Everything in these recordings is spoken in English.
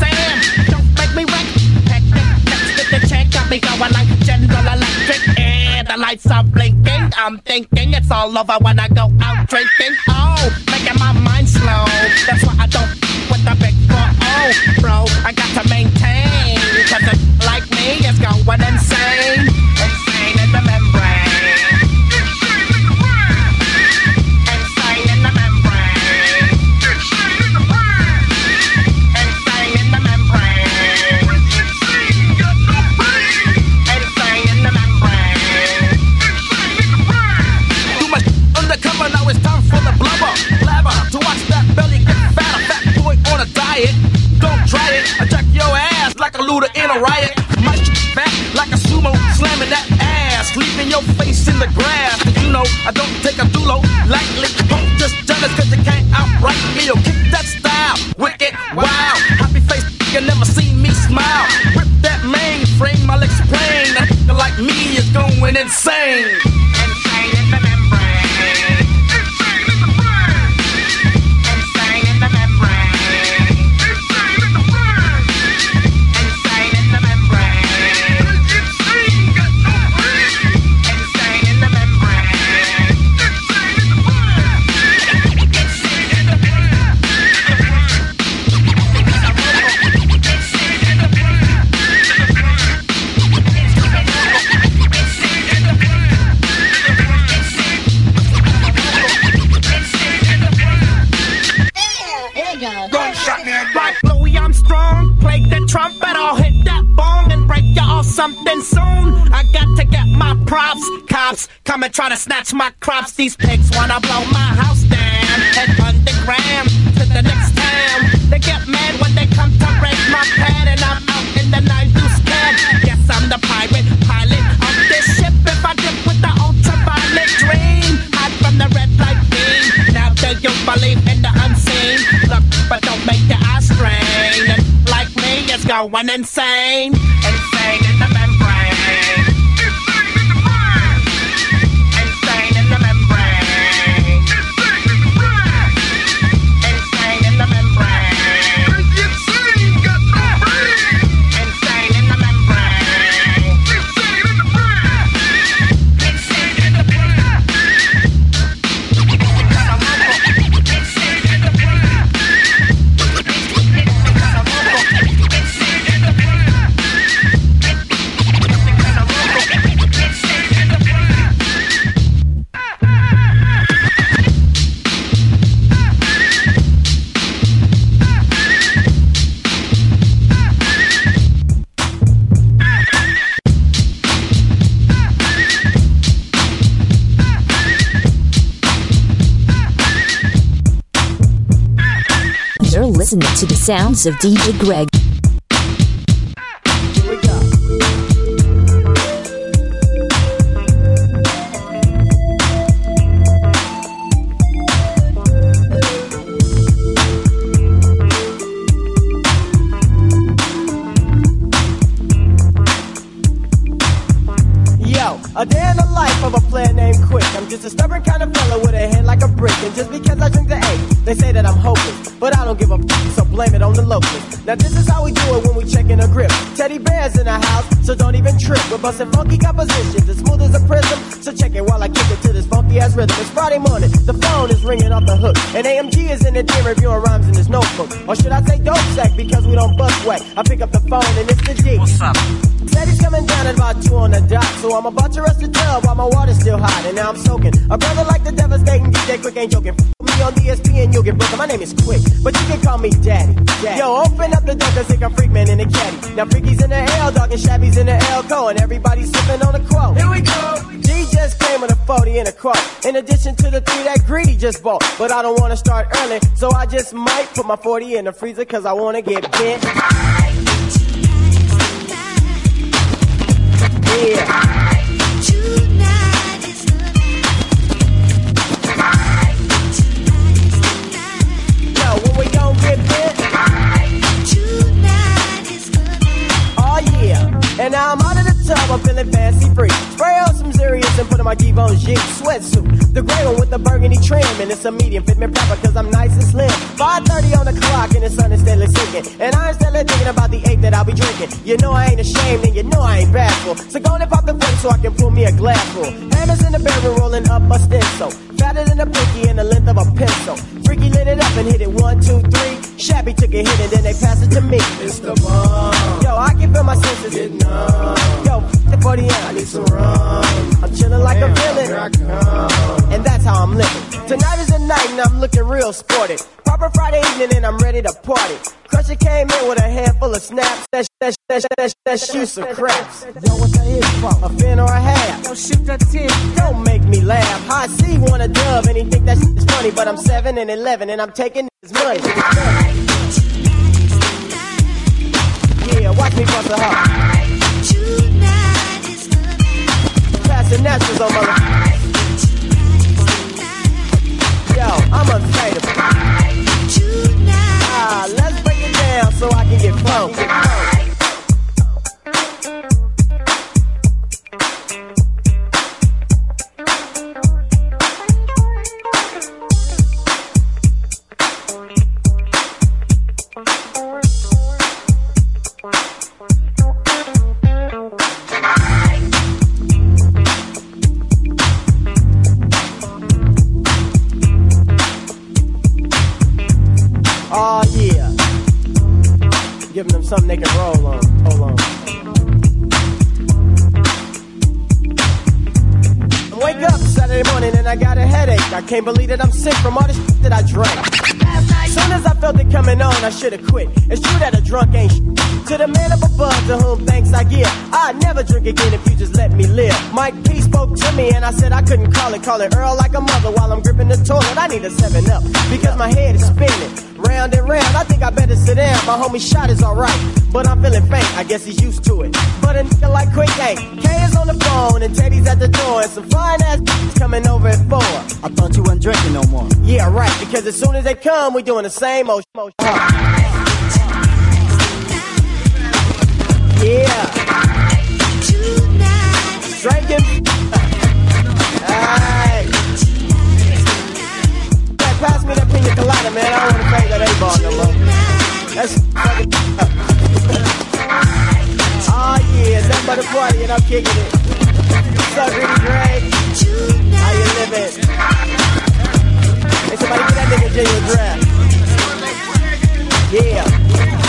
Sam. Don't make me wreck. Hectic, next with the check. Got me going like General Electric. And the lights are blinking. I'm thinking it's all over when I go out drinking. Oh, making my mind slow. That's why I don't with the big four. Oh, bro, I got to maintain. A in a riot. My fat like a sumo, slamming that ass. Leaving your face in the grass. Cause you know I don't props. Cops come and try to snatch my crops. These pigs wanna blow my house down. Head underground to the next town. They get mad when they come to raid my pad and I'm out in the night you scared. Yes, I'm the pirate pilot of this ship. If I dip with the ultraviolet dream, hide from the red light beam. Now do you believe in the unseen? Look, but don't make your eyes strain. And like me, it's going insane. Insane in the to the sounds of DJ Greg. Now this is how we do it when we check in a grip. Teddy bears in the house, so don't even trip. We're busting funky compositions as smooth as a prism. So check it while I kick it to this funky ass rhythm. It's Friday morning, the phone is ringing off the hook. And AMG is in the gym reviewing rhymes in his notebook. Or should I say dope sack because we don't bust whack. I pick up the phone and it's the G. What's up? Said he's coming down at about two on the dot, so I'm about to rush the tub while my water's still hot, and now I'm soaking. A brother like the devastating DJ Quik ain't joking. Me on DSP and you'll get broken. My name is Quik, but you can call me Daddy. Yo, open up the door 'cause think I'm freak man in the caddy. Now freaky's in the L, dog and shabby's in the L, go, and everybody's sipping on the quote. Here we go. G just came with a 40 and a quote. In addition to the three that Greedy just bought, but I don't wanna start early, so I just might put my 40 in the freezer 'cause I wanna get bent. Yeah. The gray one with the burgundy trim, and it's a medium, fit me proper, cause I'm nice and slim. 5.30 on the clock, and the sun is steadily sinking. And I'm still thinking about the eight that I'll be drinking. You know I ain't ashamed, and you know I ain't bashful. So go and pop the flame so I can pull me a glass full. Hammers in the barrel rolling up a stencil. Fatter than a pinky and the length of a pencil. Freaky lit it up and hit it one, two, three. Shabby took a hit and then they passed it to me. It's the bomb. Yo, I can feel my senses. Get numb. Yo, the 40 ounce. I need some rum. I'm chilling like Damn, a Here villain. I come. And that's how I'm living. Tonight is the night and I'm looking real sporty. Proper Friday evening and I'm ready to party. Crusher came in with a handful of snaps. That, that, that, that, that shoot some craps. Yo, what that is for? A fin or a half? Yo, shoot that tip. Don't make me laugh. I see one a dub and he think that shit is funny. But I'm 7 and 11 and I'm taking his money. Yeah, watch me bust a hop. Passing naturals on mother. Yo, I'm unfadable. Ah, let's break it down so I can get funky. I said I couldn't call it. Call it Earl like a mother while I'm gripping the toilet. I need a 7 up because my head is spinning. Round and round, I think I better sit down. My homie shot is alright, but I'm feeling faint. I guess he's used to it. But a nigga like Quik ain't. K is on the phone and Teddy's at the door. And some fine ass bitches coming over at 4. I thought you weren't drinking no more. Yeah, right, because as soon as they come, we doing the same old motion. Yeah. Drinking. Man. I want to that A-ball no more. That's fucking Oh, ah, yeah, it's nothing but a party and I'm kicking it. What's up, Rudy Gray? How you living? Hey, somebody get that nigga Jay draft. Yeah.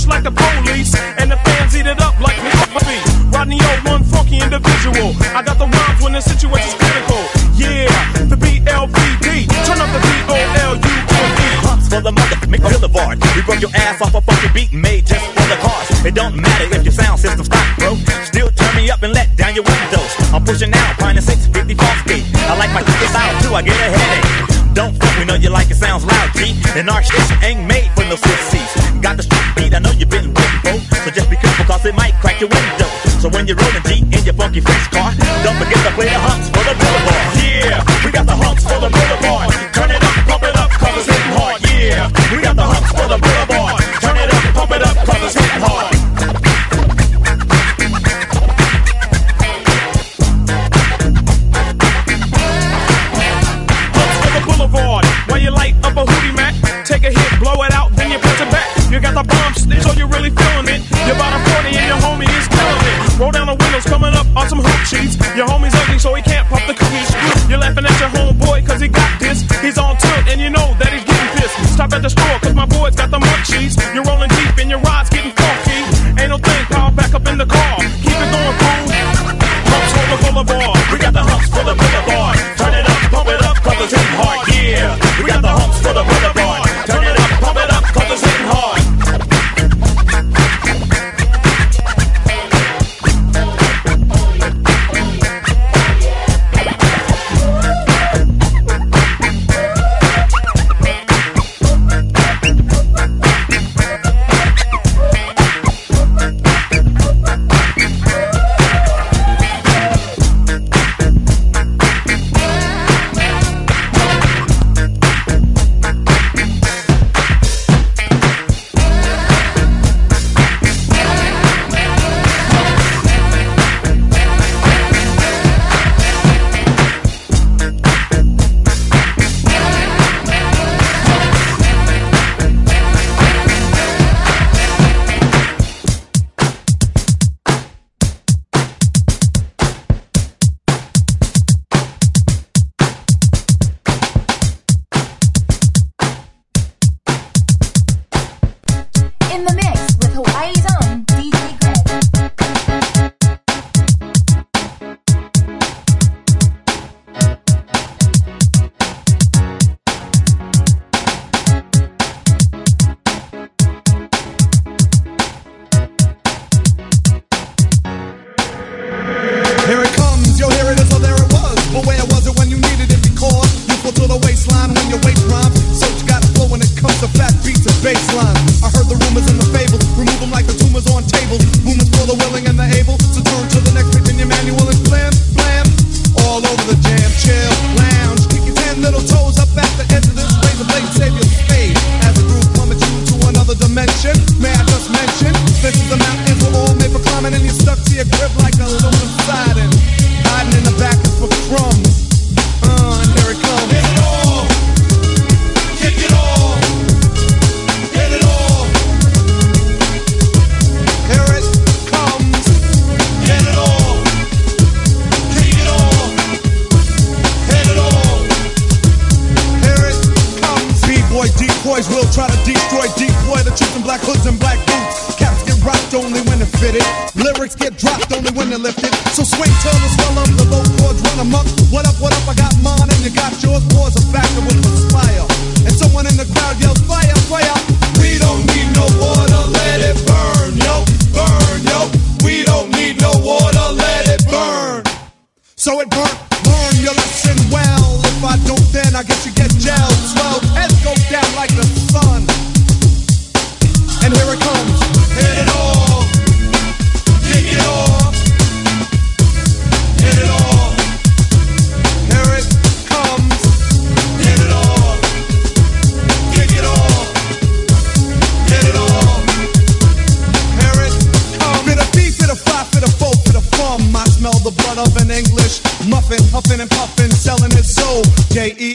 Just like the police, and the fans eat it up like me. Rodney O, one funky individual. I got the rhymes when the situation's critical. Yeah, the BLVD. Turn up the B-O-L-U-M-E. For the mother make boulevard. We broke your ass off a fucking beat made just for the cars. It don't matter if your sound system stop, bro. Still turn me up and let down your windows. I'm pushing out, pine and 650 false. I like my out too, I get a headache. Don't fuck, we know you like it sounds loud, G. And our shit ain't made for no sissies. Got the I know you've been waiting for. So just be careful, cause it might crack your window. So when you're rolling deep in your funky fresh car, don't forget to play the humps for the boulevard. Yeah, we got the humps for the boulevard. Turn it up, pump it up, cause it's hitting hard. Yeah, we got the humps for the boulevard.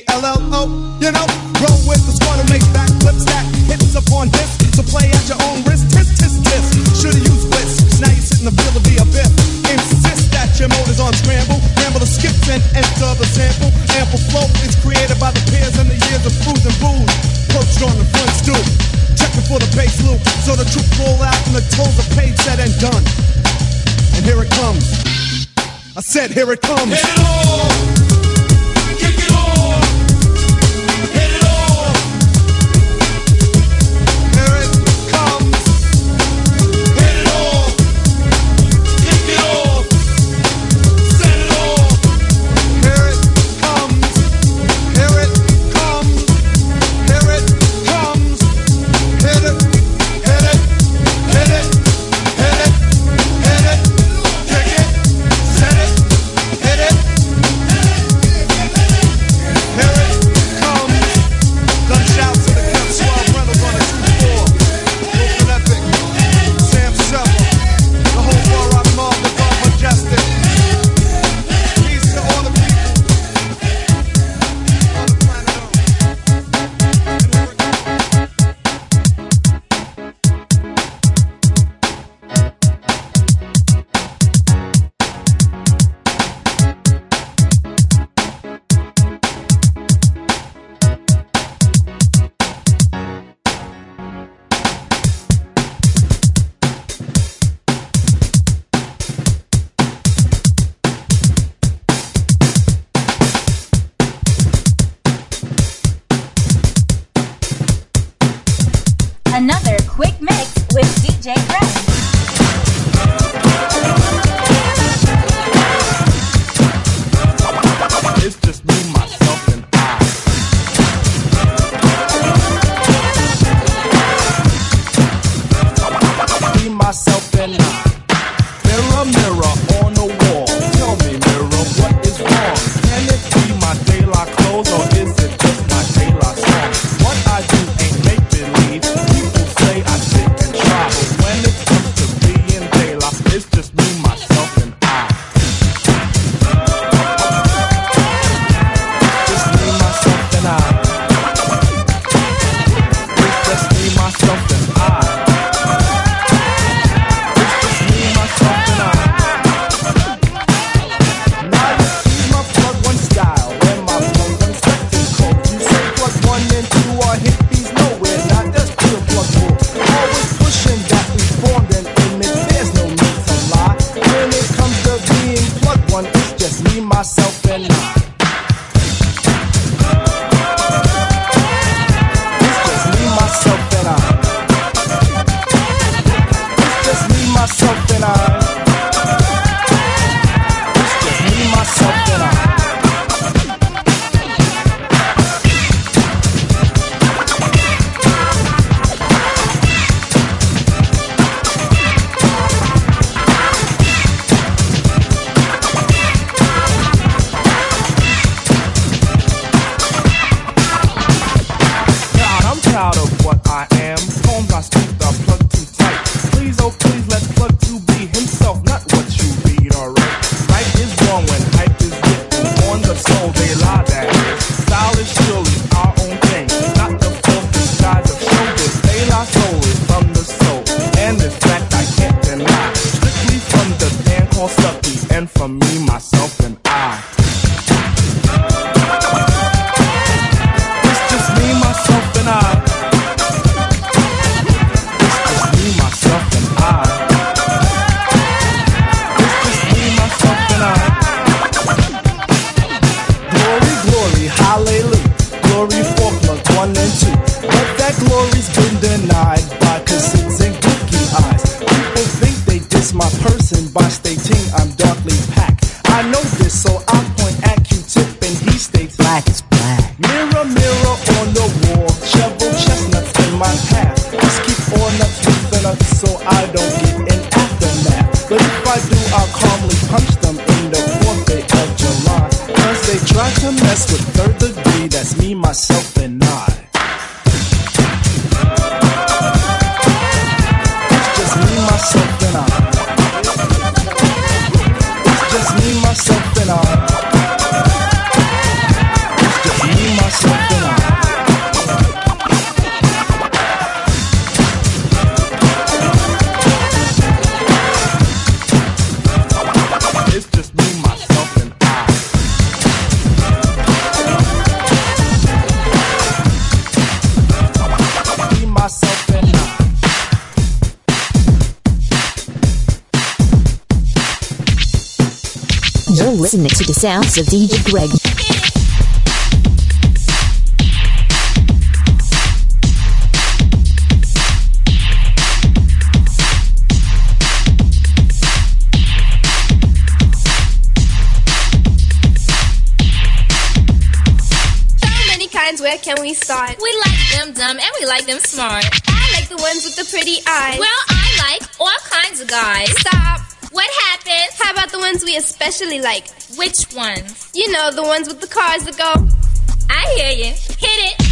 L L O, you know. Roll with the squad and make back flips that hits upon hits. So play at your own risk, tis, tis, tis. Should've used blitz, now you're sitting the field of the abyss. Insist that your motor's on scramble, ramble the skip and enter the sample. Ample flow is created by the peers and the years of fools and booze. Perched on the front stoop, checking for the bass loop. So the troops roll out and the toes are paid, Set and done. And here it comes. I said, here it comes. Hello. life. do, I'll calmly punch them in the forfeit of July. Cause they try to mess with third degree, that's me, myself, and I. You're listening to the sounds of DJ Greg. So many kinds, where can we start? We like them dumb and we like them smart. I like the ones with the pretty eyes. Well, I like all kinds of guys. Stop. What happens? How about the ones we especially like? Which ones? You know, the ones with the cars that go. I hear you. Hit it.